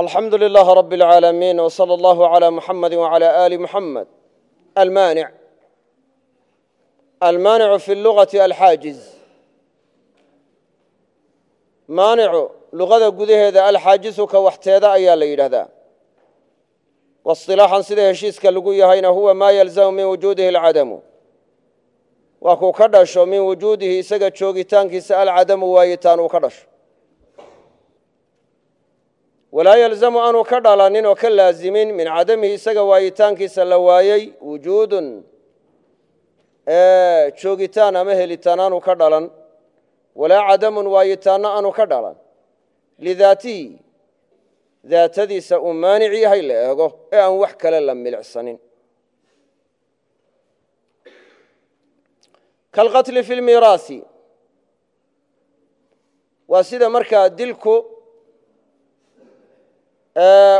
alxamdu lilaah rab اlcaalamiin wslى اllah عlى muxamadi wعlى ali muxamed almaanic almaanicu fi lugati alxaajiz maanicu luqada gudaheeda alxaajizu ka waxteeda ayaa la yidhaahdaa wasilaaxan sida heshiiska lagu yahayna huwa maa yalzamu min wujuudihi alcadamu waa kuu ka dhasho min wujuudihi isaga joogitaankiisa alcadamu waayitaan uu ka dhasho walaa yalzamu aanu ka dhalanin oo ka laazimin min cadamihi isaga waayitaankiisa la waayey wujuudun joogitaan ama helitaan aanu ka dhalan. Walaa cadamun waayitaanna aanu ka dhalan. Lidaatihi daatadiisa uu maanic yahay la eego ee aan wax kale la milicsanin kalqatli fi lmiiraasi waa sida markaa dilku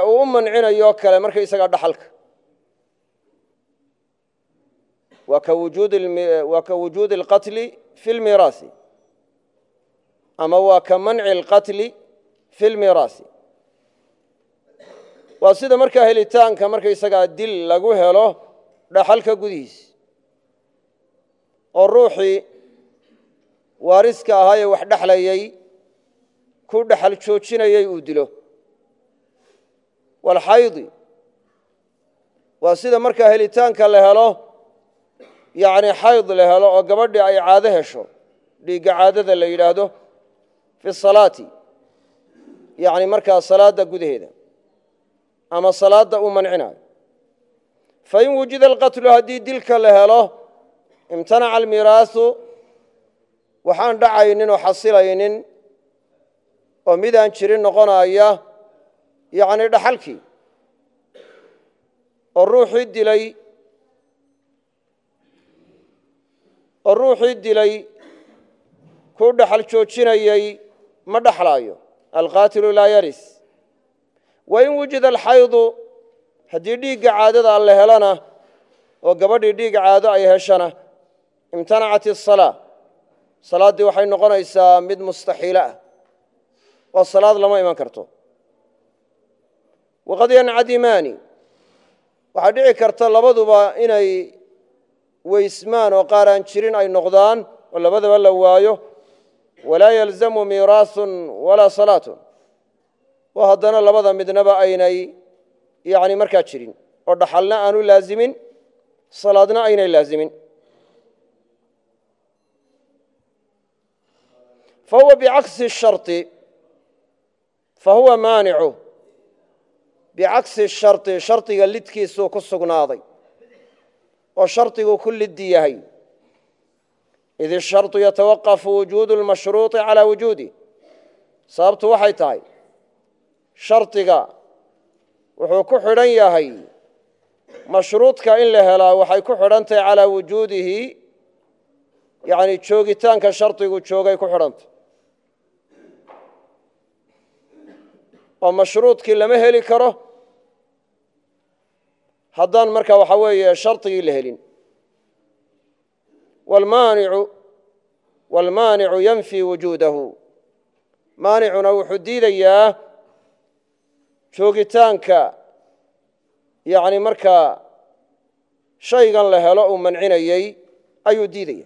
uu u mancinayo kale marka isagaa dhaxalka. Waa ka wujuudi اlqatli fi lmiiraasi ama waa ka manci اlqatli fi lmiiraasi waa sida markaa helitaanka markaysagaa dil lagu helo dhaxalka gudihiis. Oo ruuxii waariska ahaayee wax dhexlayay ku dhexal joojinayay uu dilo walxaydi. Waa sida markaa helitaanka la helo yacni xayd la helo oo gabadhii ay caado hesho dhiigga caadada la yidhaahdo fi salaati. Yacni markaa salaadda gudaheeda ama salaadda uu mancinayo. Fain wujida alqatlu haddii dilka la helo imtanaca almiraasu waxaan dhacaynin oo xasilaynin oo midaan jirin noqonaya yacni dhaxalkii oo ruuxii dilay oo ruuxii dilay kuu dhaxal joojinayey ma dhaxlaayo. Alqaatilu laa yaris. Wain wujida alxaydu haddii dhiigga caadada la helana oo gabadhii dhiig caado ay heshana imtanacat asalaa salaaddii waxay noqonaysaa mid mustaxiilo ah oo salaad lama iman karto waqad yancadimaani. Waxaa dhici karta labaduba inay weysmaan oo qaar aan jirin ay noqdaan oo labadaba la waayo walaa yalzamu miiraasun walaa salaatun. Oo haddana labada midnaba aynay yani markaa jirin oo dhaxalna aanu laazimin salaadna aynay laazimin bicagsi shari shardiga lidkiisuu ku sugnaaday oo shardigu ku liddi yahay. Id isharطu yatawaqafu wujuudu lmashruuطi calaa wujuudih sababtu waxay tahay shardiga wuxuu ku xidhan yahay mashruudka in la helaa waxay ku xidhan tahay calaa wujuudihi yani joogitaanka shardigu joogay ku xidhantah oo mashruudkii lama heli karo haddaan marka waxa weeye shardigii la helin. Wاlmaanicu yanfii wujuudahu. Maanicuna wuxuu diidayaa joogitaanka yani markaa shaygan la helo uu mancinayey ayuu diidaya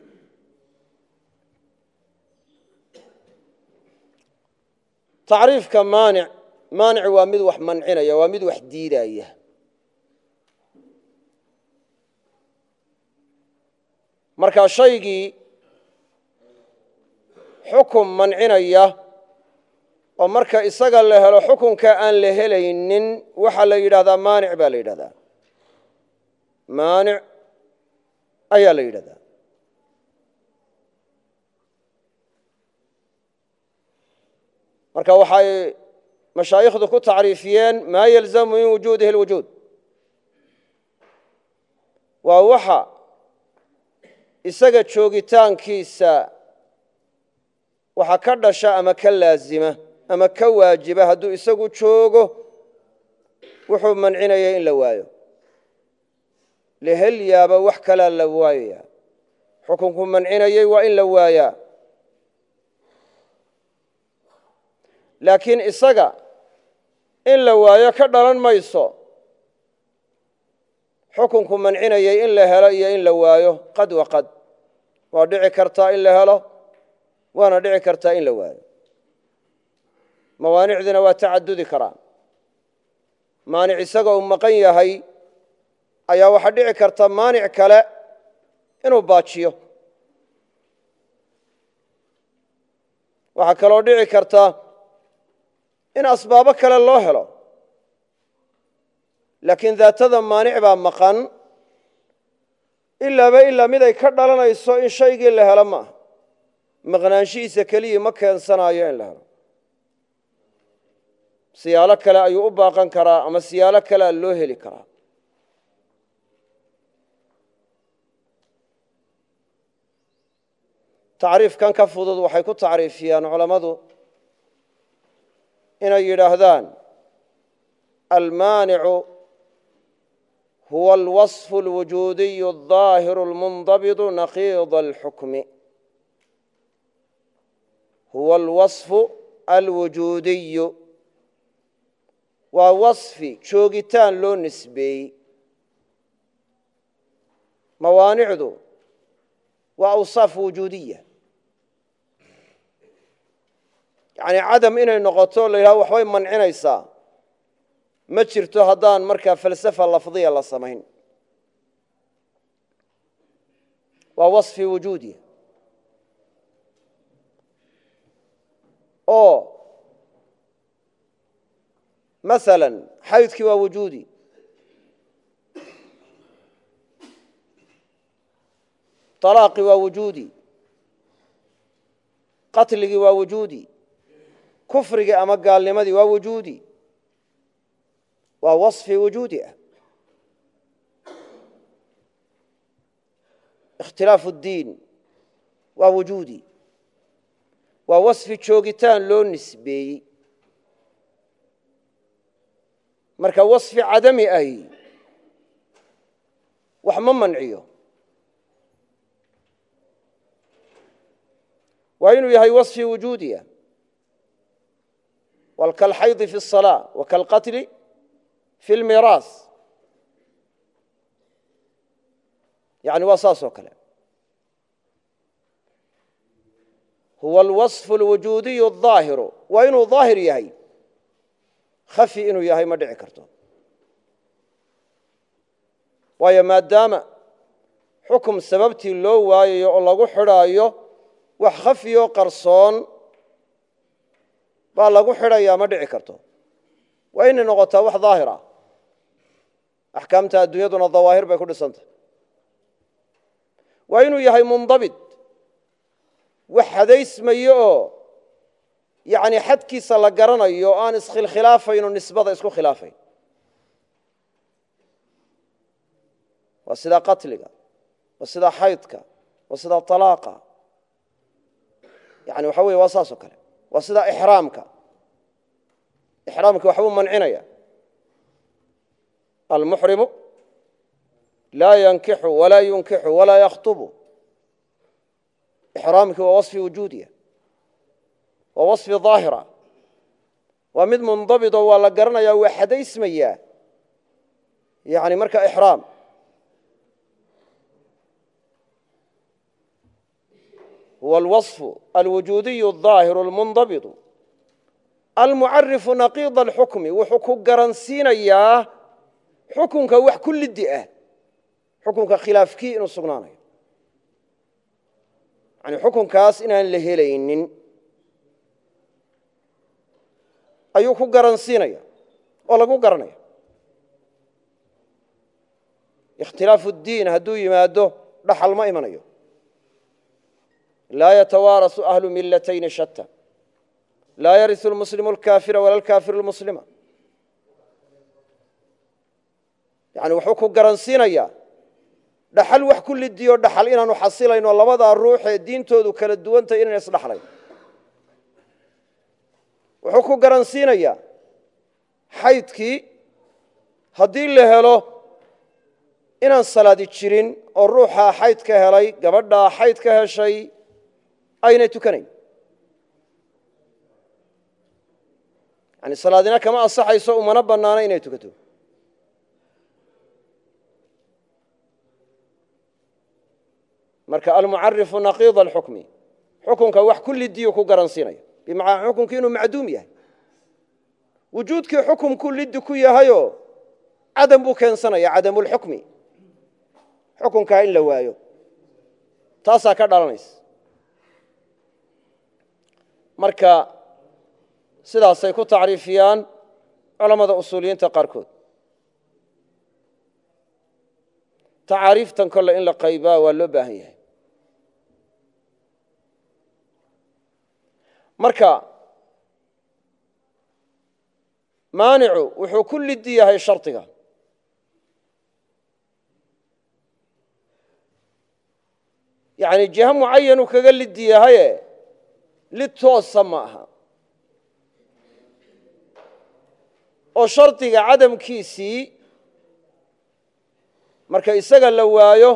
tacriifka maanic maanic waa mid wax mancinaya waa mid wax diidaya marka shaygii xukun mancinaya oo marka isaga la helo xukunka aan la helaynin waxaa la yidhahdaa maanic baa la yidhahdaa. Maanic ayaa la yidhahdaa. Marka waxay mashaayikhdu ku tacriifiyeen maa yalzamu min wujuudihi اlwujuud waa waxa isaga joogitaankiisa waxa ka dhasha ama ka laazima ama ka waajiba hadduu isagu joogo wuxuu mancinaya in la waayo. Lehelyaaba wax kalaa la waayaya xukunku mancinayey waa in la waayaa. Laakiin isaga in la waayo ka dhalan mayso xukunku mancinayay in la helo iyo in la waayo qad wa qad. Waa dhici kartaa in la helo waana dhici kartaa in la waayo. Mawaanicdiina waa tacadudi karaa maanic isaga uu maqan yahay ayaa waxaa dhici karta maanic kale inuu baajiyo. Waxaa kaloo dhici karta in asbaabo kale loo helo laakiin daatada maanic baa maqan. Ilaaba ilaa mid ay ka dhalanayso in shaygii la helo ma aha. Maqnaanshihiisa keliyii ma keensanayo in la helo. Siyaalo kale ayuu u baaqan karaa ama siyaalo kalea loo heli karaa. Tacriifkan ka fudud waxay ku tacriifiyaan culammadu inay yidhaahdaan almaanicu huwa alwaصfu اlwujuudiyu الظaahiru اlmundabidu naqiida اlxukmi huwa alwaصfu alwujuudiyu waa waصfi joogitaan loo nisbeeyey mawaanicdu waa awsaaf wujuudiya yani cadam inay noqoto la yidhahdo waxbay mancinaysaa ma jirto haddaan markaa falsafa lafdiya la samayn. Waa waصfi wujuudiya oo maala xaydkii waa wujuudi. طalaaqii waa wujuudi. Qatligii waa wujuudi. Kufrigii ama gaalnimadii waa wujuudi waa waصfi wujuudi ah ikhtilaafu اddiin waa wujuudi waa waصfi joogitaan loo nisbeeyey marka waصfi cadami ahi wax ma manciyo waa inuu yahay waصfi wujuudiya wاlkalxaydi fi الصalاة wkalqatli fi اlmiraas yani waa saas oo kale huwa alwaصfu اlwujuudiyu الظaahiru waa inuu ظaahir yahay khafi inuu yahay ma dhici karto waayo maadaama xukum sababtii loo waayayo oo lagu xidhaayo wax khafiyo qarsoon baa lagu xidhayaa ma dhici karto waa inay noqotaa wax daahir ah axkaamta adduunyaduna dawaahir bay ku dhisantah waa inuu yahay mundabit wax hadaysmayo oo yani xadkiisa la garanayo o aan iskhilkhilaafayn oo nisbada isku khilaafayn waa sida qatliga waa sida xaydka waa sida طalaaqa yani waxa wey waa saas oo kale waa sida ixraamka. Ixraamka waxbuu mancinaya almuxrimu laa yankixu walaa yunkixu walaa yakhطubu ixraamkii waa waصfi wujuudiya waa waصfi ظaahira waa mid mundabitoo waa la garanaya waa xadaysmayaa yani marka ixraam huwa alwaصfu alwujuudiyu الظaahiru اlmundabitu almucarifu naqiida اlxukmi wuxuu ku garansiinayaa xukunka wax ku lidi ah xukunka khilaafkii inuu sugnaanayo. Yani xukunkaas inaan la helaynin ayuu ku garansiinaya oo lagu garanaya. Ikhtilaafu اdiin hadduu yimaado dhaxal ma imanayo. Laa yatawaarasu ahlu milatayni shatta. Laa yarisu lmuslimu alkaafira wala alkaafiru lmuslima yani wuxuu ku garansiinayaa dhaxal wax ku lidiyo dhaxal inaanu xasilayn oo labadaa ruuxee diintoodu kala duwantay inayna isdhaxlayn wuxuu ku garansiinayaa xaydkii haddii la helo inaan salaadi jirin oo ruuxaa xayd ka helay gabadhaa xayd ka heshay aynay tukanayn. Yani salaadina kama ansaxayso umana bannaana inay tukato marka almucarifu naqiida alxukmi xukunka wax kullidiyu ku garansiinaya bimacnaa xukunkii inuu macduum yahay. Wujuudkii xukumkuu liddi ku yahayoo cadam buu keensanaya cadamulxukmi xukunkaa in la waayo. Taasaa ka dhalanaysa. Marka sidaasay ku tacriifiyaan culammada usuuliyiinta qaarkood. Tacaariiftan kolle in la qaybaa waa loo baahan yahay marka maanicu wuxuu ku liddi yahay shardiga. Yani jiha mucayanuu kaga liddi yahaye lid toosa ma aha. Oo shardiga cadamkiisii marka isaga la waayo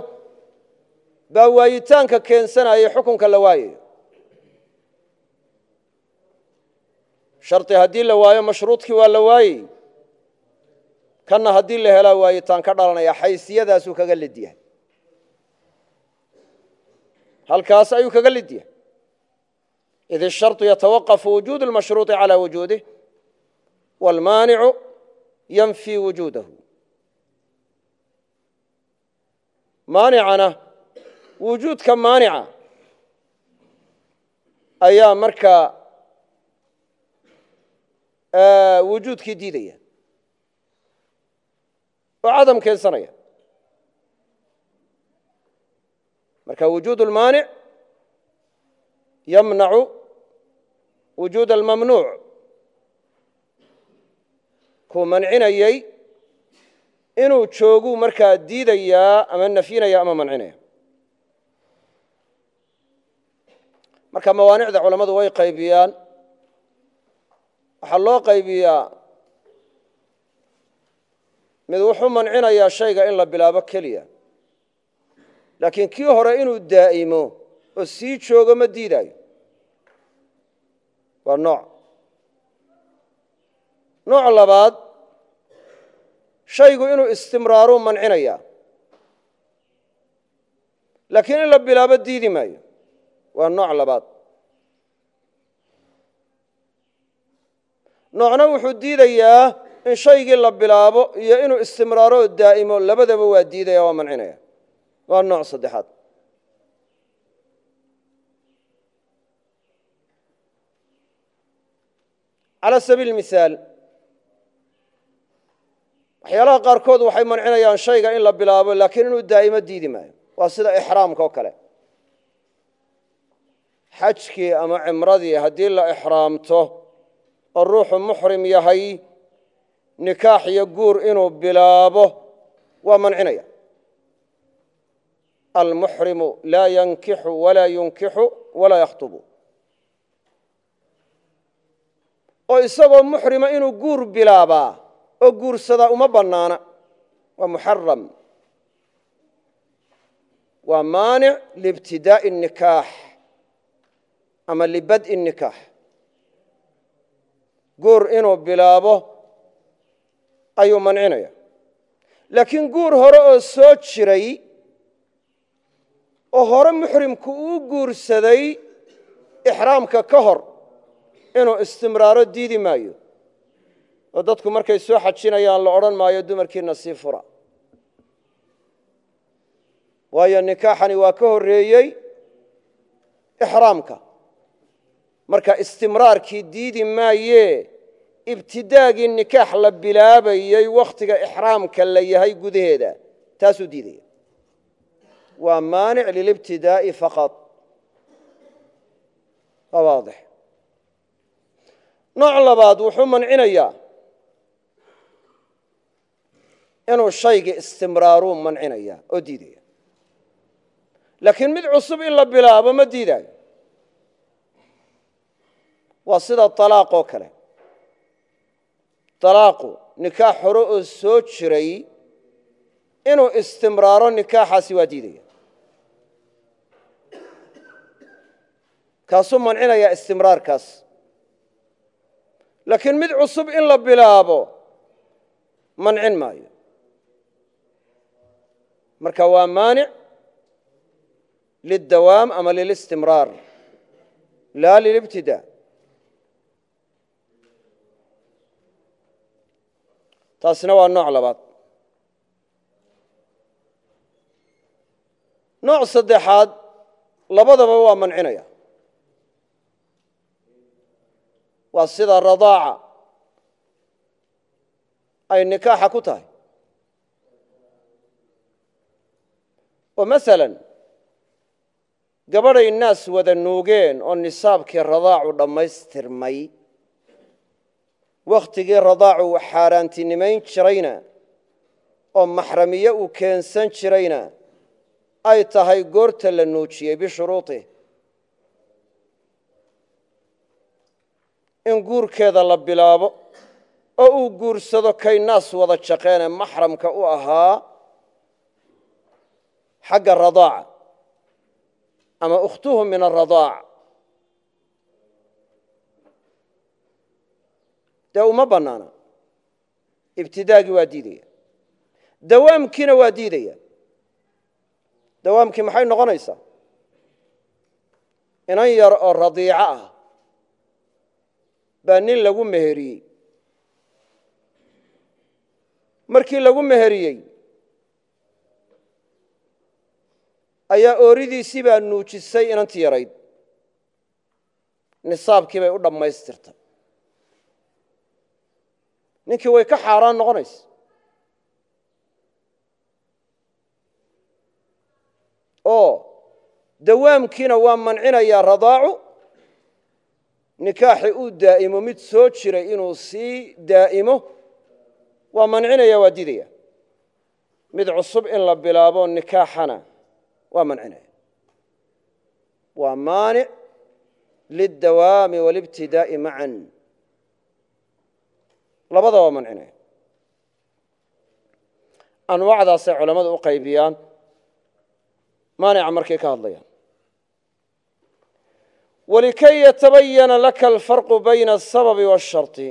baa waayitaanka keensanaya xukunka la waayayo shardi haddii la waayo mashruudkii waa la waayey kanna haddii la helaa waayitaan ka dhalanaya xaysiyadaasuu kaga lid yahay halkaas ayuu kaga lid yahay id الsharط yatawaqafu wujuud اlmashruuطi calى wujuudih wاlmaanicu yanfii wujuudahu maanicana wujuudka maanica ayaa markaa wujuudkii diidaya oo cadam keensanaya marka wujuud اlmaanic yamnacu wujuud almamnuuc kuu mancinayey inuu jooguu markaa diidayaa ama nafyinaya ama mancinaya marka mawaanicda culammadu way qaybiyaan waxaa loo qaybiyaa mid wuxuu mancinayaa shayga in la bilaabo keliya. Laakiin kii hore inuu daa'imo oo sii joogo ma diidaayo. Waa nooc. Nooc labaad shaygu inuu istimraaruu mancinayaa. Laakiin in la bilaabo diidi maayo. Waa nooc labaad noocna wuxuu diidayaa in shaygii la bilaabo iyo inuu istimraaro oo daa'imo. Labadaba waa diidaya waa mancinaya. Waa nooc saddexaad. Calى sabiil mihaal waxyaalaha qaarkood waxay mancinayaan shayga in la bilaabo laakiin inuu daa'imo diidi maayo. Waa sida ixraamka oo kale. Xajkii ama cimradii haddii la ixraamto oo ruuxu muxrim yahay nikaax iyo guur inuu bilaabo waa mancinaya. Almuxrimu laa yankixu walaa yunkixu walaa yakhtubu. Oo isagoo muxrima inuu guur bilaabaa oo guursadaa uma bannaana waa muxaram waa maanic liibtidaa'i nikaax ama libad'i nikaax guur inuu bilaabo ayuu mancinaya laakiin guur hore oo soo jiray oo hore muxrimku uu guursaday ixraamka ka hor inuu istimraaro diidi maayo. Oo dadku markay soo xajinayaan la odhan maayo dumarkiina sii fura. Waayo nikaaxani waa ka horreeyey ixraamka marka istimraarkii diidi maayee ibtidaagii nikaax la bilaabayey wakhtiga ixraamka la yahay gudaheeda taasuu diidaya. Waa maanic lilibtidaa'i faqad waa waadix. Nooc labaad wuxuu mancinayaa. Inuu shaygii istimraaruu mancinaya oo diidaya. Laakiin mid cusub in la bilaabo ma diidaayo waa sida alaaq oo kale. Alaaqu nikaax hore oo soo jiray inuu istimraaro nikaaxaasi waa diidaya. Kaasuu mancinayaa istimraarkaas. Laakiin mid cusub in la bilaabo mancin maayo. Marka waa maanic lildawaam ama lilistimraar laa lilibtidaa taasina waa nooc labaad. Nooc saddexaad labadaba waa mancinaya. Waa sida radaaca ay nikaaxa ku tahay. Oo masalan gabadhay naas wada nuugeen oo nisaabkii radaacu dhammaystirmay wakhtigii radaacu uu xaaraantinimayn jirayna oo maxramiye uu keensan jirayna ay tahay goorta la nuujiyey bishuruuطih in guurkeeda la bilaabo oo uu guursado kay naas wada jaqeenee maxramka u ahaa xagga radaaca ama ukhtuhu min aradaac dee uma bannaana. Ibtidaagii waa diidaya. Dawaamkiina waa diidaya. Dawaamkii maxay noqonaysaa? Inan yar oo radiico ah baa nin lagu meheriyey. Markii lagu meheriyey ayaa ooridiisii baa nuujisay inanti yarayd. Nisaabkii bay u dhammaystirtay ninkii way ka xaaraan noqonaysa oo dawaamkiina waa mancinayaa radaacu. Nikaaxi uu daa'imo mid soo jiray inuu sii daa'imo waa mancinaya waa didaya mid cusub in la bilaabo nikaaxana waa mancinaya waa maanic lildawaami walibtidaa'i macan labada waa mancinaya anwaacdaasay culammadu u qaybiyaan maanica markay ka hadlayaan. Walikay yatabayana laka alfarqu bayna asababi waasharطi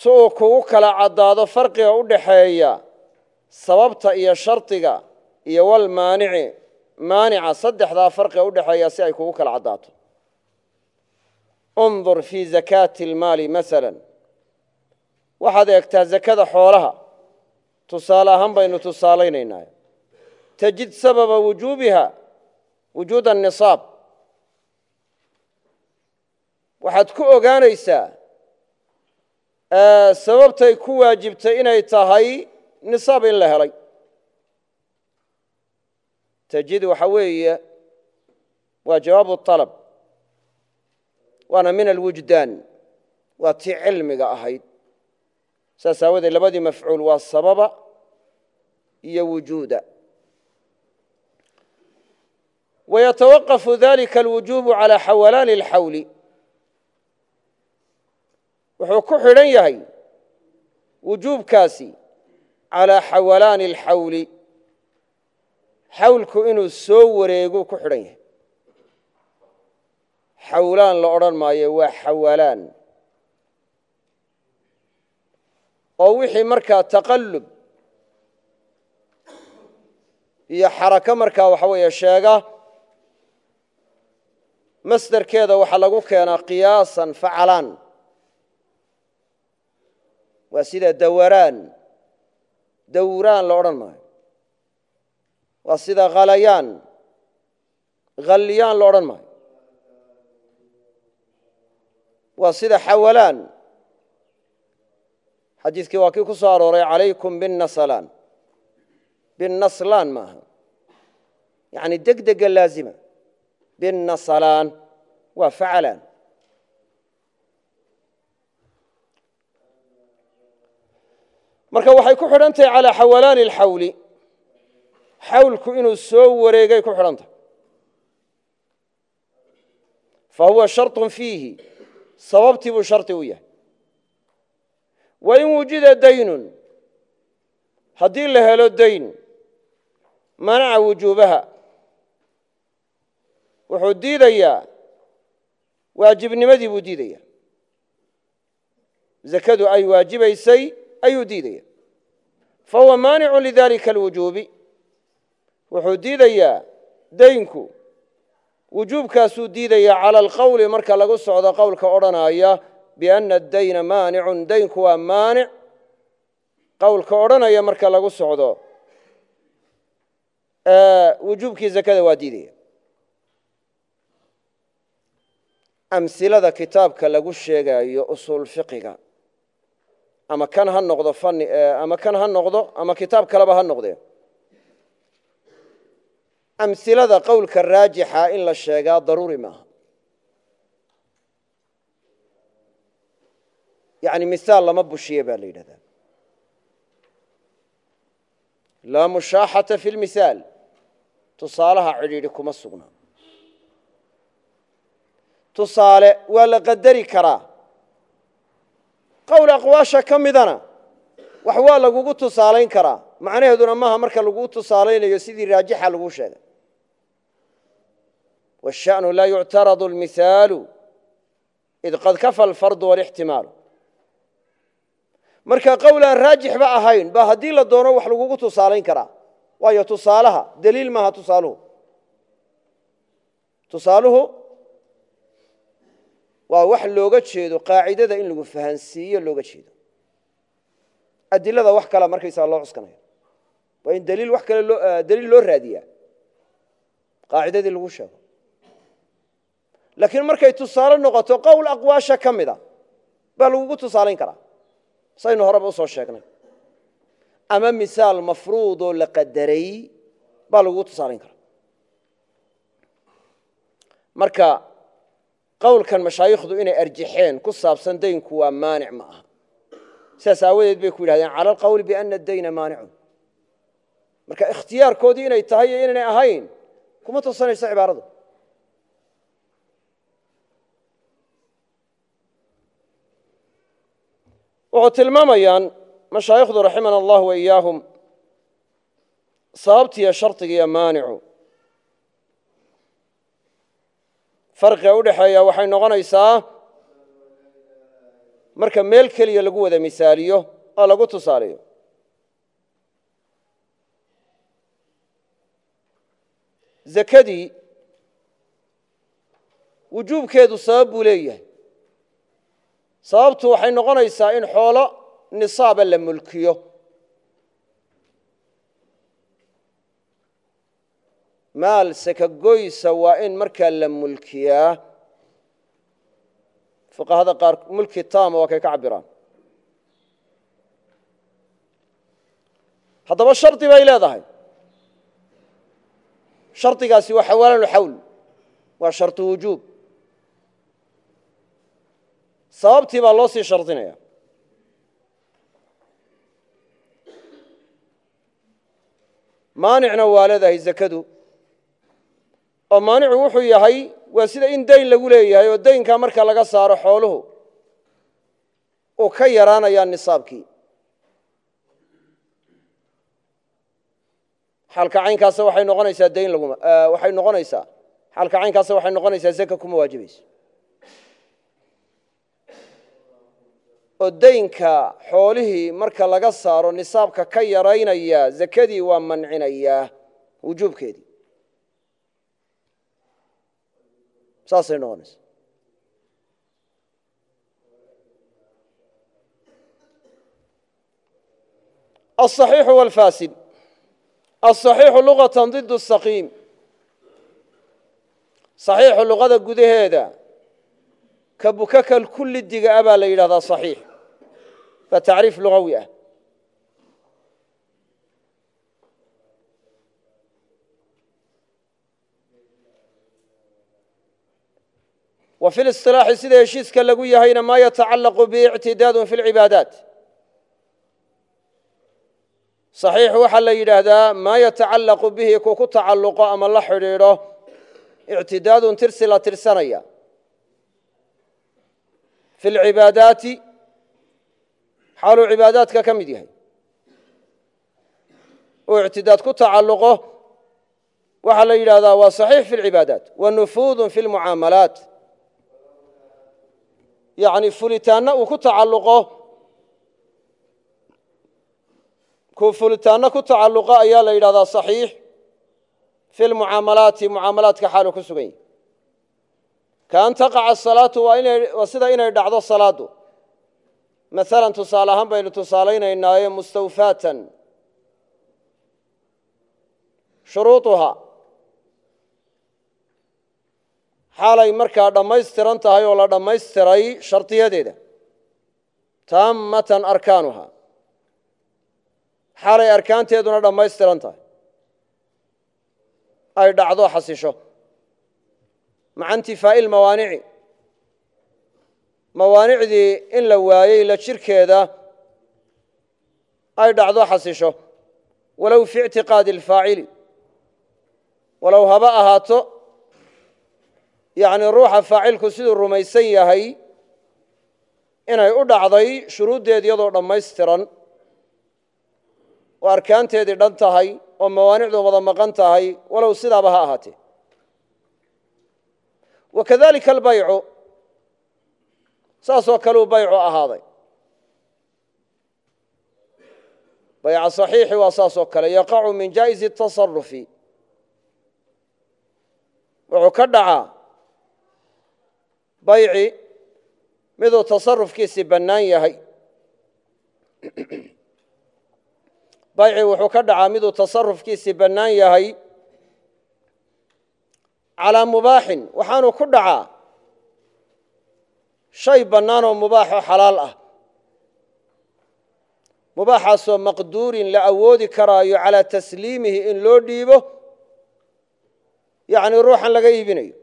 si uu kugu kala caddaado farqiga u dhaxeeya sababta iyo shardiga iyo walmaanici maanica saddexdaa farqiga u dhexeeya si ay kugu kala caddaato undur في zakaati almaali maala waxaad eegtaa zakada xoolaha. Tusaale ahaan baynu tusaalaynaynaa tajid sababa wujuubiha wujuud anisaab waxaad ku ogaanaysaa sababtay ku waajibtay inay tahay nisaab in la helay. Tajid waxa weeye waa jawaabu alab waana min الوجدان waa tii cilmiga ahayd. Saas aawadeed labadii mafcuul waa sababa iyo wujuuda. Wayatawaqafu dalika alwujuubu calaa xawalaani اlxawli wuxuu ku xidhan yahay wujuubkaasi calaa xawalaani اlxawli xawlku inuu soo wareeguu ku xidhan xawlaan la odhan maayo waa xawalaan oo wixii markaa taqallub iyo xarako markaa waxa weeye sheega masderkeeda waxaa lagu keenaa qiyaasan facalaan. Waa sida dawaraan dawraan la odhan maayo. Waa sida khalayaan khalliyaan la odhan maayo waa sida xawalaan. Xadiidkii waa kii ku soo arooray calaykum binnasalaan binnaslaan maaha yani degdega laazima. Binnasalaan waa facalaan. Marka waxay ku xidhan tahay calaa xawalaani alxawli. Xawlku inuu soo wareegay ku xidhan tahay fa huwa sharطun fiihi sababtii buu shardi u yahay. Wain wujida daynun haddii la helo dayn manaca wujuubaha wuxuu diidayaa waajibnimadii buu diidaya zakadu ay waajibaysay ayuu diidaya fahuwa maanicu lidalika alwujuubi wuxuu diidayaa daynku wujuubkaasuu diidaya cala alqowli marka lagu socdo qowlka odhanaya biana addayna maanicun daynku waa maanic qowlka odhanaya marka lagu socdo wujuubkii zakada waa diidaya. Amsilada kitaabka lagu sheegayo usuul fiqiga ama kan ha noqdo ama kan ha noqdo ama kitaab kaleba ha noqdee amsilada qowlka raajixa in la sheegaa daruuri maaha. Yani misaal lama bushiye baa la yidhahdaa. Laa mushaaxata fi lmisaal tusaalaha cidhiidhi kuma sugna. Tusaale waa la qadari karaa. Qowl aqwaasha ka midana wax waa lagugu tusaalayn karaa macnaheeduna maaha marka lagugu tusaalaynayo sidii raajixa laguu sheegay wاshأnu laa yuctaradu اlmihaalu id qad kafa alfardu walاxtimaalu marka qowl aan raajixba ahayn ba haddii la doono wax lagugu tusaalayn karaa waayo tusaalaha deliil maaha tusaaluhu tusaaluhu waa wax looga jeedo qaacidada in lagu fahansiiyo looga jeedo adilada wax kala markaysaa loo cuskanaya waa in dliil wax kale deliil loo raadiyaa qaacidadii lagu sheego laakiin markay tusaale noqoto qowl aqwaasha ka mida baa lagugu tusaalayn karaa saynu horeba u soo sheegnay ama misaal mafruudoo la qadaray baa lagugu tusaalayn karaa marka qowlkan mashaayikhdu inay arjaxeen ku saabsan daynku waa maanic ma aha sidaas aawadeed bay ku yidhahdeen cala biana dayna maanicun marka ikhtiyaarkoodii inay tahay iyo inaynay ahayn kuma tusanayso cibaaradu. Wuxuu tilmaamayaan mashaayikhdu raximana allah wa iyaahum sababtiiyo shardigiiyo maanicu. Farqiga u dhexeeya waxay noqonaysaa marka meel keliya lagu wada misaaliyo oo lagu tusaalayo zakadii wujuubkeedu sabab buu leeyahay. Sababtu waxay noqonaysaa in xoolo nisaaba la mulkiyo. Maal sakagoysa waa in markaa la mulkiyaa fuqahada qaar mulki taama waa kay ka cabiraan haddaba shardi bay leedahay shardigaasi waa xawaalan xawl waa sharطu wujuub. Sababtii baa loo sii shardinaya maanicna waa leedahay zakadu. Oo maanicu wuxuu yahay waa sida in dayn lagu leeyahay oo daynkaa marka laga saaro xooluhu uu ka yaraanayaa nisaabkii xaalka caynkaasa waxay noqonaysaa dayn laguma waxay noqonaysaa xaalka caynkaasa waxay noqonaysaa zaka kuma waajibayso oo daynka xoolihii marka laga saaro nisaabka ka yaraynaya zakadii waa mancinayaa wujuubkeedii saasay noqonaysa الصaحيiح والفاsid الصaحيiحu luغaة ضid السقيim صaحيiحu luغada gudaheeda ka bukakal kulidiga a baa la yidhahdaa صaحيiح waa tacriif luغawi ah wa fi الاصطiلاaxi sida heshiiska lagu yahayna ma yatacalaq bihi اctidaad fi اlcibaadaat صaxiix waxaa la yidhaahdaa maa yatacallaqu bihi ku ku tacalluqo ama la xidhiidho ictidaadun tirsi la tirsanaya. Fi lcibaadaati xaaluu cibaadaadka ka mid yahay. Uu ictidaad ku tacalluqo waxaa la yidhaahdaa waa صaxiix fi lcibaadaat wa nufuudu fi lmucaamalaat yani fulitaanna uu ku tacalluqo kuu fulitaanna ku tacalluqo ayaa la yidhahdaa saxiix fi lmucaamalaati mucaamalaadka xaalu ku sugan yahi kaan taqaca asalaatu waa sida inay dhacdo salaaddu maalan tusaale ahaan baynu tusaalaynaynaaye mustawfaatan. Shuruuduha. Xaalay markaa dhammaystiran tahay oo la dhammaystiray shardiyadeeda. Taammatan arkaanuha xaalay arkaanteeduna dhammaystiran tahay. Ay dhacdo xasisho. Maca intifaa'i lmawaanici mawaanicdii in la waayey la jirkeeda ay dhacdo xasisho. Walow fi ictiqaadi alfaacili. Walow haba ahaato yacni ruuxa faacilku siduu rumaysan yahay inay u dhacday shuruuddeed iyadoo dhammaystiran oo arkaanteedii dhan tahay oo mawaanicdu wada maqan tahay walow sidaaba ha ahaatee. Wa kadalika albaycu saasoo kaleu baycu ahaaday. Bayca saxiixi waa saasoo kale yaqacu min jaa'izi tasarufi wuxuu ka dhacaa bayci miduu tasarufkiisii bannaan yahay bayci wuxuu ka dhacaa miduu tasarufkiisii bannaan yahay calaa mubaaxin. Waxaanu ku dhacaa shay bannaan oo mubaaxoo xalaal ah. Mubaaxaasoo maqduurin la awoodi karaayo calaa tasliimihi in loo dhiibo yacni ruuxan laga iibinayo.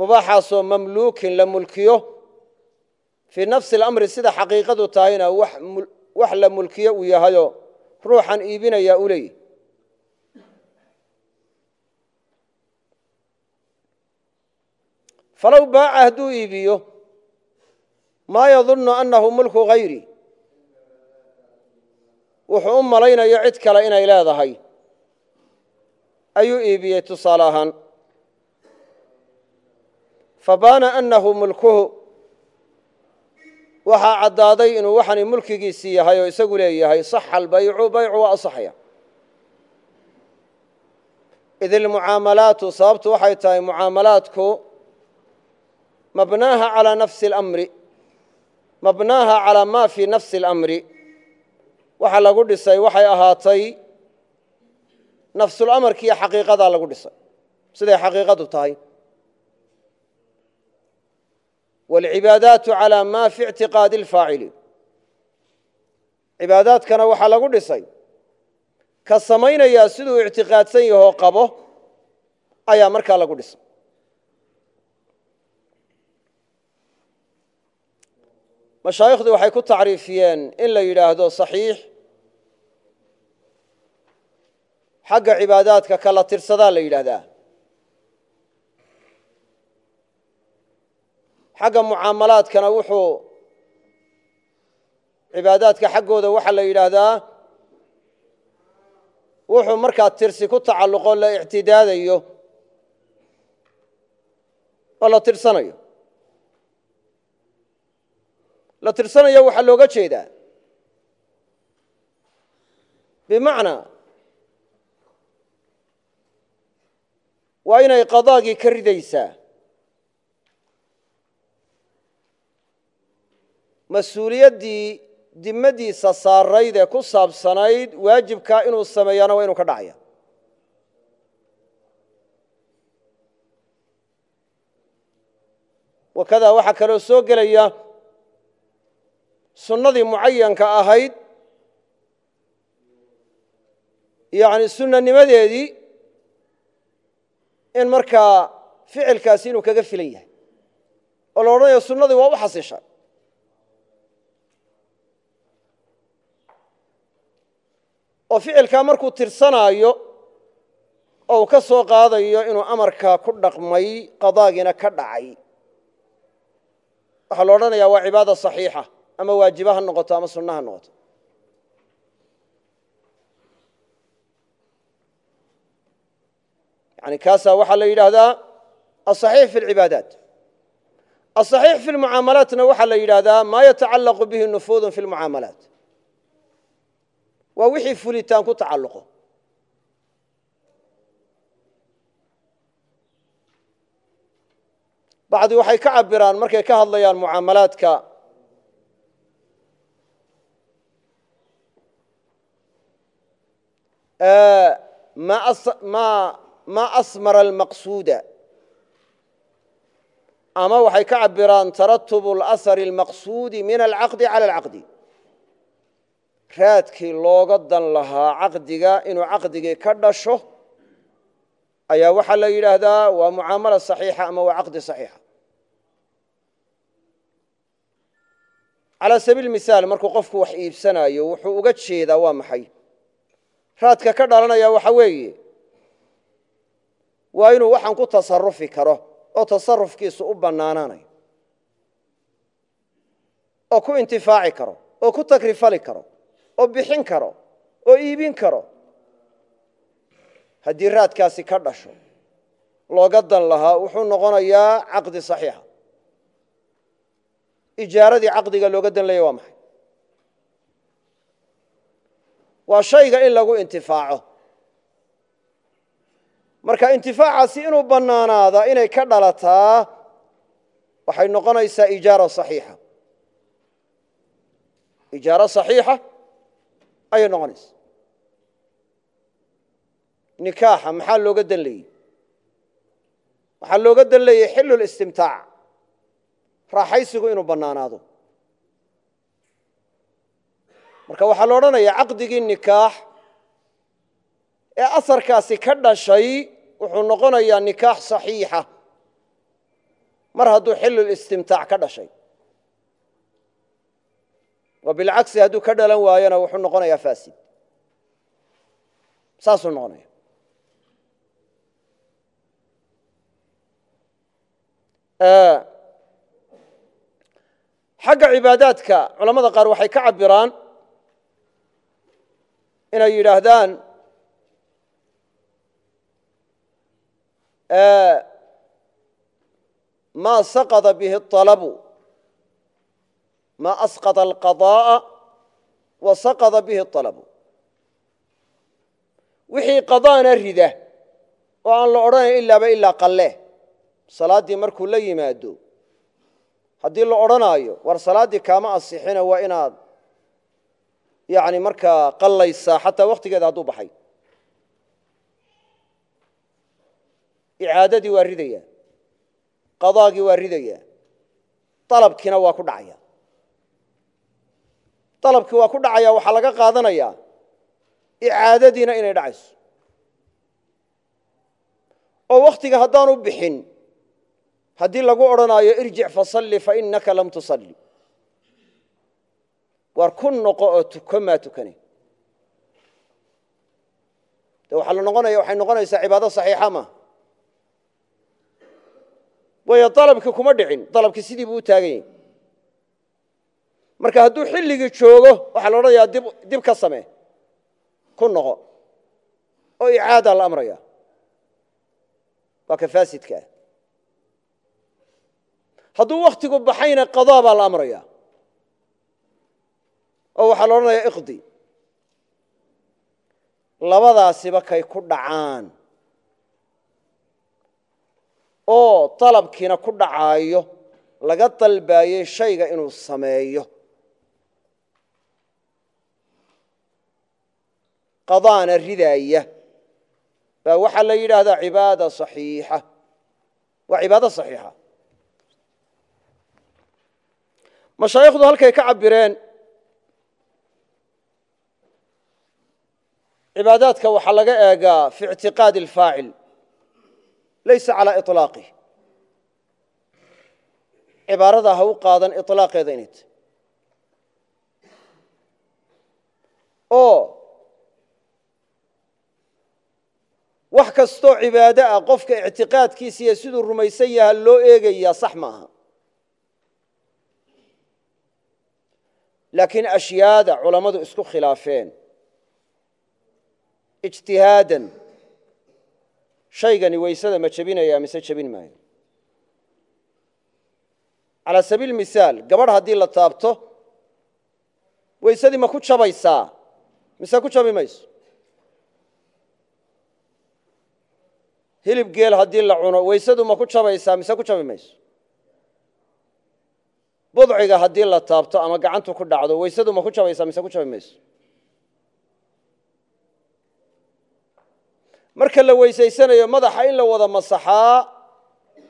Mubaaxaasoo mamluukin la mulkiyo fii nafsi alamri sida xaqiiqadu tahayna wax la mulkiyo uu yahayoo ruuxan iibinayaa u leeyahy falow baaca hadduu iibiyo maa yadunnu annahu mulku hayri wuxuu u malaynayo cid kale inay leedahay. Ayuu iibiyey tusaale ahaan. Fabaana annahu mulkuhu waxaa caddaaday inuu waxani mulkigiisii yahay oo isagu leeyahay saxa albaycu baycu waa asaxaya. Id ilmucaamalaatu sababtu waxay tahay mucaamalaadku mabnaaha calaa nafsi اlamri mabnaaha calaa ma fii nafsi اlamri waxa lagu dhisay waxay ahaatay nafsulamarkiiyo xaqiiqadaa lagu dhisay. Siday xaqiiqadu tahay wاlcibaadaatu calaa ma fi ictiqaadi اlfaacili cibaadaadkana waxaa lagu dhisay. ka samaynayaa siduu ictiqaadsan yahoo qabo ayaa markaa lagu dhisay. Mashaayikhdu waxay ku tacriifiyeen in la yidhaahdo saxiix. Xagga cibaadaadka kala tirsadaa la yidhaahdaa xagga mucaamalaadkana wuxuu cibaadaadka xaggooda waxaa la yidhaahdaa wuxuu markaa tirsi ku tacalluqo la ictidaadayo oo la tirsanayo. La tirsanayo waxaa looga jeedaa. Bimacnaa waa inay qadaagii ka ridaysaa mas'uuliyaddii dimadiisa saarayd ee ku saabsanayd waajibkaa inuu sameeyaana waa inuu ka dhacaya. Wakadaa waxaa kaloo soo gelaya sunnadii mucayanka ahayd yani sunanimadeedii in markaa ficilkaasi inuu kaga filan yahay. Oo la odhanayo sunnadii waa u xasishay oo ficilkaa markuu tirsanaayo oo uu ka soo qaadayo inuu amarkaa ku dhaqmay qadaagiina ka dhacay. Waxaa la odhanayaa waa cibaada saxiixa ama waajiba ha noqoto ama sunna ha noqoto. Yani kaasaa waxaa la yidhaahdaa asaxiix fi lcibaadaat asaxiix fi lmucaamalaatna waxaa la yidhaahdaa maa yatacallaqu bihi nufuudun fi lmucaamalaat waa wixii fulitaan ku tacalluqo. Bacdi waxay ka cabiraan markay ka hadlayaan mucaamalaadka. Ma asmara almaqsuuda. Ama waxay ka cabiraan taratubu اlasari اlmaqsuudi min alcaqdi cala alcaqdi raadkii looga dan lahaa caqdiga inuu caqdigii ka dhasho ayaa waxaa la yidhaahdaa waa mucaamala صaxiixa ama waa caqdi صaxiixa calaa sabiil misaal markuu qofku wax iibsanayo wuxuu uga jeedaa waa maxay? Raadka ka dhalanaya waxa weeye waa inuu waxaan ku tasarufi karo oo tasarufkiisu u bannaanaanayo oo ku intifaaci karo oo ku takrifali karo oo bixin karo oo iibin karo. Haddii raadkaasi ka dhasho looga dan lahaa wuxuu noqonayaa caqdi saxiixa. Ijaaradii caqdiga looga dan laya waa maxay? Waa shayga in lagu intifaaco. Marka intifaacaasi inuu bannaanaada inay ka dhalataa waxay noqonaysaa ijaara saxiixa. Ijaaro saxiixa ayay noqonaysaa nikaaxa maxaa looga dan layey waxaa looga dan layey xillu listimtaac raaxaysigu inuu bannaanaado. Marka waxaa la odhanayaa caqdigii nikaax ee asarkaasi ka dhashay wuxuu noqonayaa nikaax saxiixa. Mar hadduu xillulistimtaac ka dhashay wabilcagsi hadduu ka dhalan waayona wuxuu noqonayaa fasid saasuu noqonaya. Xagga cibaadaadka culamada qaar waxay ka cabiraan inay yidhaahdaan maa saqada bihi alabu ma asqطa الqaضاءa wa saqطa bihi الطalabu wixii qadaana rida oo aan la odhanayn ilaaba ilaa qalle salaaddii markuu la yimaado haddii la odhanaayo war salaaddii kaama asixina waa inaad yani markaa qallaysaa xataa wakhtigeeda hadduu baxay icaadadii waa ridaya qadaagii waa ridaya dalabkiina waa ku dhacaya dalabkii waa ku dhacaya waxaa laga qaadanaya icaadadiina inay dhacayso. Oo wakhtiga haddaanu bixin haddii lagu odhanaayo irjic fasalli fainaka lam tusalli. Waar ku noqo oo tuko maa tukane la noqonaya waxay noqonaysaa cibaado saxiixa ma. Waayo dalabkii kuma dhicin dalabkii sidii buu u marka hadduu xilligii joogo waxaa la odhanayaa dib ka samee. Ku noqo. Oo icaada la amraya. Waa ka faasidkaa hadduu wakhtigu baxayna qadaa la amraya. Oo waxaa la odhanaya iqdi. Labadaasiba kay ku dhacaan. Oo dalabkiina ku dhacaayo laga dalbaayey shayga inuu sameeyo qadaana ridaaya. Baa waxaa la yidhaahdaa cibaada saxiixa. Waa cibaado saxiixa. Mashaayikhdu halkay ka cabireen cibaadaadka waxaa laga eegaa fi ictiqaadi alfaacil laysa calaa iطlaaqih cibaarada ha u qaadan iطlaaqeeda inay tahy oo wax kastoo cibaado ah qofka ictiqaadkiisa iyo siduu rumaysan yaha loo eegayaa sax maaha. Laakiin ashyaada culammadu isku khilaafeen ijtihaadan shaygani weysada ma jebinaya mise jebin maayo? Calaa sabiil misaal gabadh haddii la taabto weysadii ma ku jabaysaa? Mise ku jabi mayso hilib geel haddii la cuno weysadu ma ku jabaysaa mise ku jabi mayso? Budciga haddii la taabto ama gacantu ku dhacdo weysadu ma ku jabaysaa mise ku jabi mayso? Marka la weysaysanayo madaxa in la wada masaxaa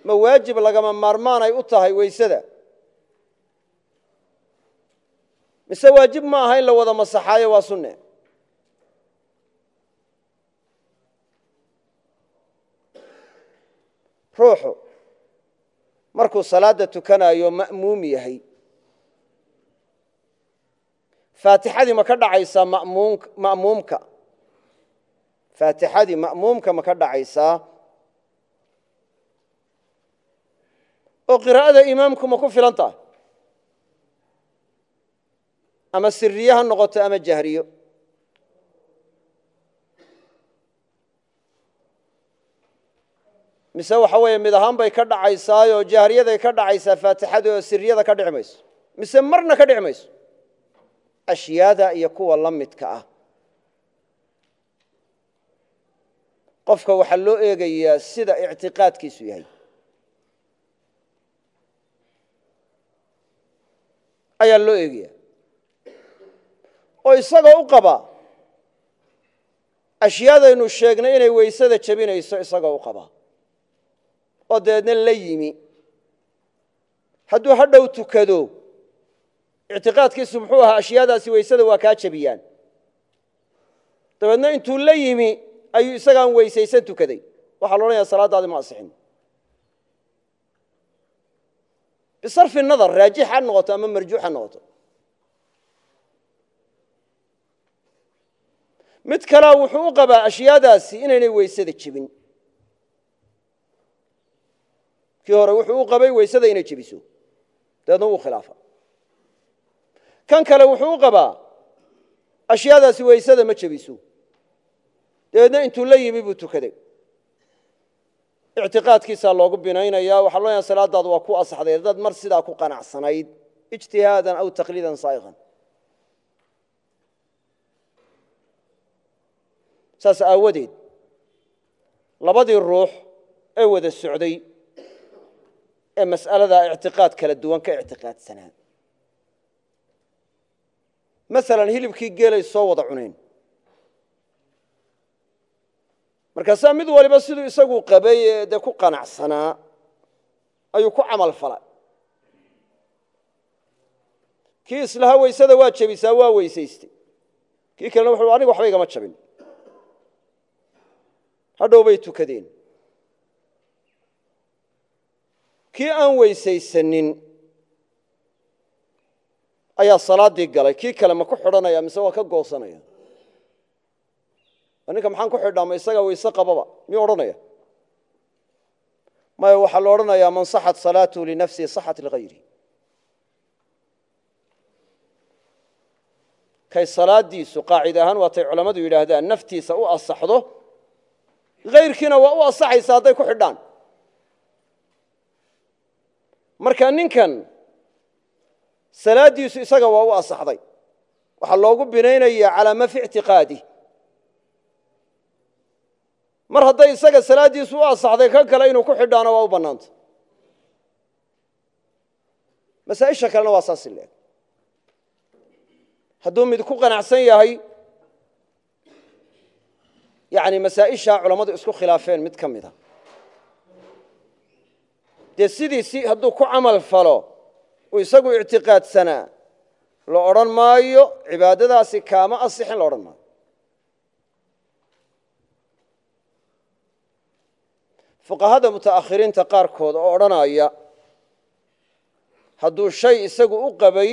ma waajib lagama maarmaanay u tahay weysada mise waajib ma aha in la wada masaxaayo waa sunne ruuxu markuu salaadda tukanayo ma'muum yahay. Faatixadii ma ka dhacaysaa ma'muumka? Faatixadii ma'muumka ma ka dhacaysaa? Oo qiraa'ada imaamku ma ku filan tahay? Ama siriye ha noqoto ama jahriyo mise waxa weeye mid ahaan bay ka dhacaysaayoo jahriyaday ka dhacaysaa faatixadii oo siriyada ka dhici mayso. Mise marna ka dhici mayso. Ashyaada iyo kuwa la midka ah. Qofka waxaa loo eegayaa sida ictiqaadkiisu yahay. Ayaa loo eegaya oo isagoo u qaba ashyaadaynu sheegnay inay weysada jebinayso isagoo u qaba oo dabeedna la yimi. Hadduu hadhow tukado ictiqaadkiisu muxuu ahaa ashyaadaasi weysada waa kaa jebiyaan dabeedna intuu la yimi ayuu isagaan weysaysan tukaday. Waxaa la odhanaya salaaddaadi ma asixin. Bisarfi nadar raajix ha noqoto ama marjuux ha noqoto. Mid kalea wuxuu u qabaa ashyaadaasi inaynay weysada jebin kii hore wuxuu u qabay weysada inay jebiso. Dabeedna wuu khilaafa. Kan kale wuxuu u qabaa ashyaadaasi weysada ma jebiso. Dabeedna intuu la yimi buu tukaday. Ictiqaadkiisaa loogu binaynaya waxa loonaya salaadaadu waa ku asaxday. Haddaad mar sidaa ku qanacsanayd. Ijtihaadan aw taqliidan saa'iqan. Saas aawadeed labadii ruux ee wada socday ee mas'aladaa ictiqaad kala duwan ka ictiqaadsanaa masalan hilibkii geelay soo wada cuneen markaasaa mid waliba siduu isagu qabay ee dee ku qanacsanaa ayuu ku camal falay. Kii islaha weysada waa jebisaa waa weysaystay. Kii kalena wuxu aniga waxba igama jabin. Hadhow bay tukadeen kii aan weysaysanin ayaa salaaddii galay. Kii kale ma ku xidhanaya mise waa ka goosanaya? Ninka maxaan ku xidhaa? Ma isagaa weyse qababa? Miyuu odhanaya? Maya waxaa la odhanayaa man saxat salaatuhu linafsihi saxat ligayri kay salaadiisu qaacid ahaan waatay culammadu yidhaahdaan naftiisa u asaxdo hayrkiina waa u asaxaysa hadday ku xidhaan marka ninkan salaaddiisu isaga waa u asaxday. Waxaa loogu binaynaya calaa ma fi ictiqaadih mar hadday isaga salaaddiisu u asaxday kan kale inuu ku xidhaana waa u bannaanta. Masaa'isha kalena waa saasi leeg hadduu mid ku qanacsan yahay yani masaa'ishaa culammadu isku khilaafeen mid ka mida dee sidiisi hadduu ku camal falo uu isagu ictiqaadsanaa la odhan maayo cibaadadaasi kaama asixin la odhan maayo. Fuqahada muta'akhiriinta qaarkood oo odhanaya hadduu shay isagu u qabay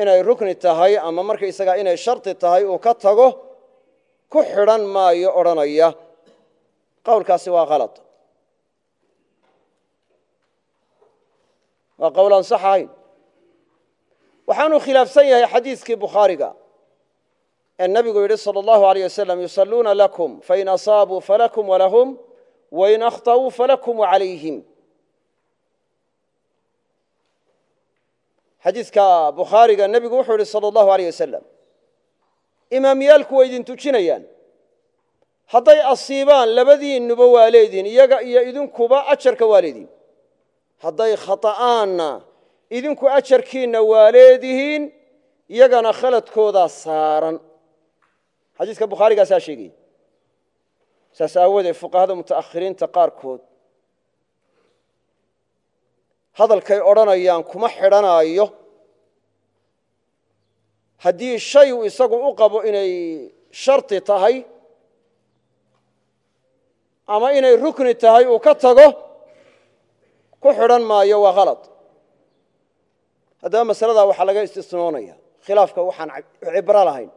inay rukni tahay ama markaysagaa inay shardi tahay uu ka tago ku xidhan maayo odhanaya. Qowlkaasi waa khalad waa qowl aan sax ahayn waxaanuu khilaafsan yahay xadiiskii bukhaariga ee nabigu yidhi salى اllahu عalيه wasalam yusaluuna lakum fain asaabuu falakum walahum wain akhta'uu falakum wacalayhim xadiiska bukhaariga nebigu wuxuu yihi salى اllahu aleyh wasalam imaamyaalku way idin tujinayaan hadday asiibaan labadiinnuba waa leediin iyaga iyo idinkuba ajarka waa leediin hadday khata'aanna idinku ajarkiinna waa leedihiin iyagana khaladkoodaa saaran. Xadiiska bukhaarigaasaa sheegaya saas aawoodee fuqahada muta'akhiriinta qaarkood. Hadalkay odhanayaan kuma xidhanaayo. Haddii shay uu isagu u qabo inay sharti tahay ama inay rukni tahay uu ka tago ku xidhan maayo waa khalad haddaba masaladaa waxaa laga istisnoonaya khilaafka waxaan cibro lahayn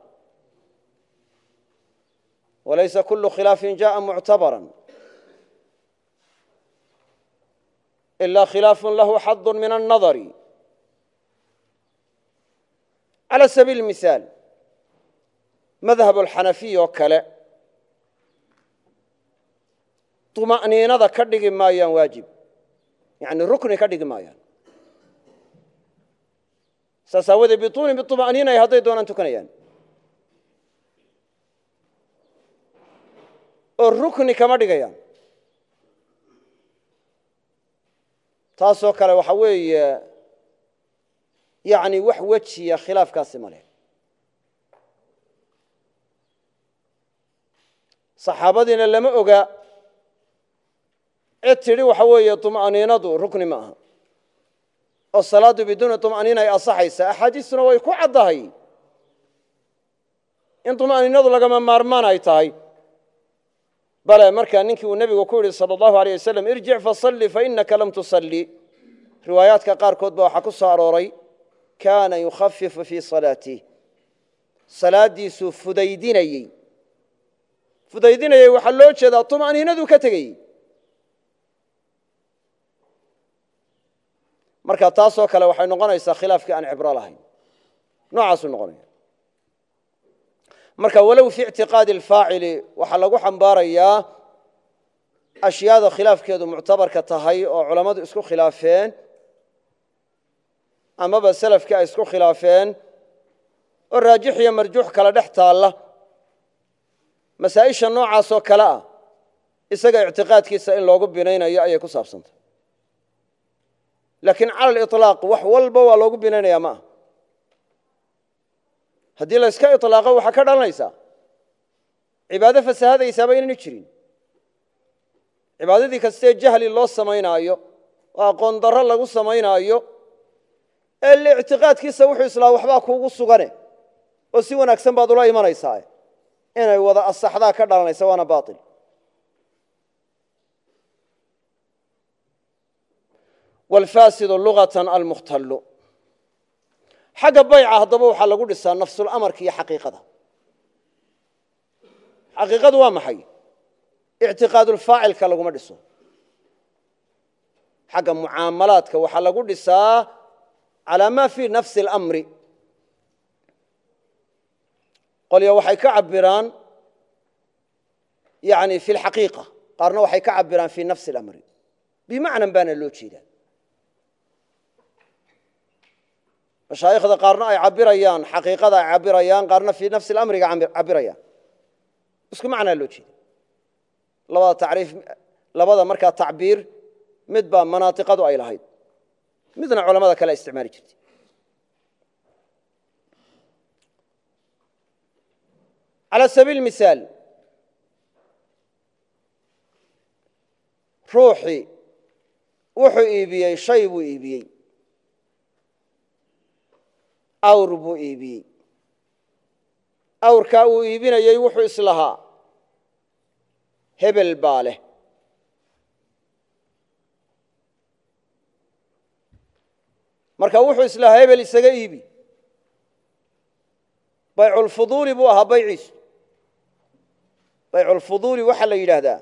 walaysa kulu khilaafin jaءa muctabaran ila khilaaf lahu xadu min الnadari calى sabiil mihaal madhab alxanafiy oo kale طuma'niinada ka dhigi maayaan waajib yani rukni ka dhigi maayaan saas aawadee bituuni biطuma'niinay hadday doonaan tukanayaan oo rukni kama dhigayaan taasoo kale waxa weeye yani wax wejiya khilaafkaasi ma leh saxaabadiina lama oga cid tidhi waxa weeye طuma'niinadu rukni ma aha oo salaaddu biduuni طuma'niina ay asaxaysa axaadiistuna way ku caddahay in طuma'niinadu lagama maarmaan ay tahay bale markaa ninkii uu nebigu ku yidhi salى اllahu alيyه wasalam irjic fasalli fainaka lam tusalli riwaayaadka qaarkood ba waxaa ku soo arooray kaana yukhafifu fii salaatih salaaddiisuu fudaydinayey fudaydinayey waxaa loo jeedaa طuma'niinaduu ka tegeyey marka taasoo kale waxay noqonaysaa khilaafkii aan cibro lahayn. Noocaasuu noqonaya. Marka walow fi ictiqaadi alfaacili waxaa lagu xambaarayaa ashyaada khilaafkeedu muctabarka tahay oo culammadu isku khilaafeen amaba selafkii ay isku khilaafeen oo raajix iyo marjuux kala dhex taalla. Masaa'isha noocaasoo kale ah isaga ictiqaadkiisa in loogu binaynayo ayay ku saabsantay laakiin cala aliطlaaq wax walba waa loogu binaynayaa ma aha. Haddii la yska iطlaaqo waxaa ka dhalanaysaa cibaado fasahadaysaaba inaynu jirin. Cibaadadii kastee jahli loo samaynaayo oo aqoon darro lagu samaynaayo ee le ictiqaadkiisa wuxuu islaa waxbaa kuugu sugane oo si wanaagsan baad ula imanaysaa inay wada asaxdaa ka dhalanaysa waana bail wlfaasidu lugatan almukhtallu. Xagga bayca haddaba waxaa lagu dhisaa nafsulamarka iyo xaqiiqada. Xaqiiqadu waa maxay? Ictiqaadulfaacilka laguma dhiso. Xagga mucaamalaadka waxaa lagu dhisaa calaa ma fii nafsi اlamri qolya waxay ka cabiraan yani fi lxaqiiqa qaarna waxay ka cabiraan fi nafsi اlamri bimacnan baana loo jeedaa mashaayikhda qaarna ay cabirayaan xaqiiqada ay cabirayaan qaarna fii nafsi اlamriga cabirayaan isku macnaa loo jeeda labada tacriif labada markaa tacbiir mid baa manaatiqadu ay lahayd. Midna culamada kale isticmaali jirtay. Calى sabiil mihaal ruuxii wuxuu iibiyey shay buu iibiyey awr buu iibiyey awrkaa uu iibinayey wuxuu islahaa. Hebel baa leh. Marka wuxuu islahaa hebel isaga iibi. Bayculfuduuli buu ahaa bayciisu bayculfuduuli waxaa la yidhaahdaa.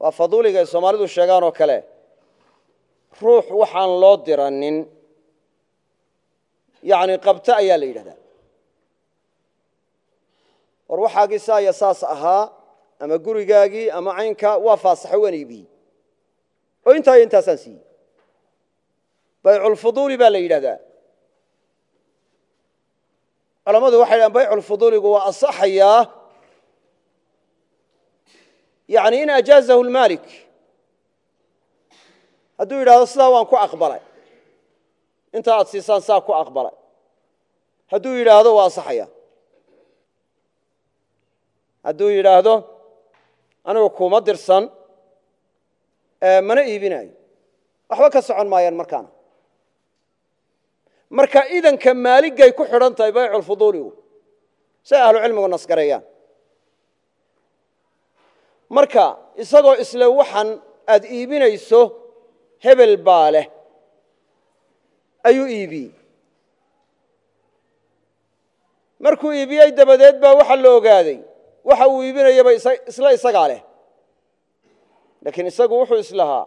Waa faduuliga ay soomaalidu sheegaan oo kale. Ruux waxaan loo diranin yani qabta ayaa la yidhahdaa. War waxaagii saaya saas ahaa ama gurigaagii ama caynkaa waa faasaxo waan oo intaa intaasaan siiyey bayculfuduuli baa la yidhahdaa. Culammadu waxay dhahan bayculfuduuligu waa asaxayaa yani in ajaazahu lmaalik hadduu yidhahdo sidaa waan ku aqbalay inta aad siisaan saa ku aqbalay. Hadduu yidhaahdo waa asaxaya hadduu yidhaahdo anigu kuma dirsan mana iibinayo waxba ka socon maayaan markaana. Marka idanka maaligay ku xidhan tahay bayculfuduuligu si ay ahlucilmigu nasgareeyaan. Marka isagoo isle waxan aad iibinayso hebel baa leh ayuu iibiyey. Markuu iibiyey dabadeed baa waxa la ogaaday. Waxa uu iibinayaba isla isagaa leh. Laakiin isagu wuxuu islahaa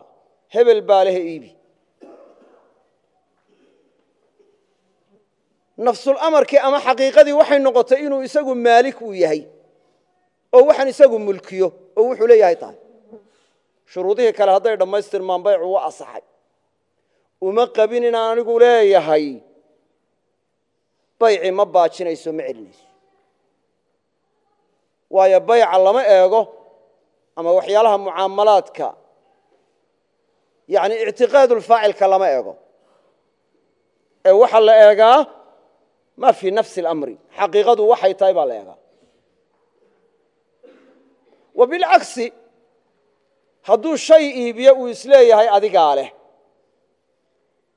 hebel baa leh iibi. Nafsulamarkii ama xaqiiqadii waxay noqotay inuu isagu maalik uu yahay oo waxaan isagu mulkiyo oo wuxuu leeyahay tahay. Shuruudihii kale hadday dhammaystirmaan baycu wa asaxay uma qabin inaan anigu leeyahay. Bayci ma baajinayso ma celinayso. Waayo bayca lama eego ama waxyaalaha mucaamalaadka yani ictiqaadulfaacilka lama eego. Ee waxaa la eegaa ma fii nafsi اlamri xaqiiqadu waxay tahay baa la eegaa. Wa bilcagsi hadduu shay iibiyo uu is leeyahay adigaa leh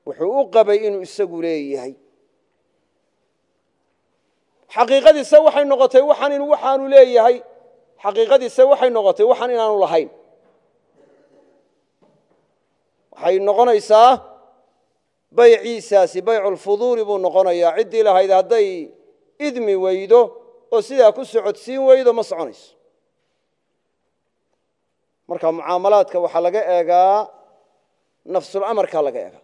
wuxuu u qabay inuu isagu leeyahay. Xaqiiqadiise waxay noqotay waxaan in waxaanu leeyahay. Xaqiiqadiise waxay noqotay waxaan inaanu lahayn. Waxay noqonaysaa bayciisaasi bayculfuduuli buu noqonayaa. Ciddii lahayd hadday idmi weydo oo sidaa ku socodsiin weydo ma soconayso. Marka mucaamalaadka waxaa laga eegaa nafsulamarkaa laga eegaa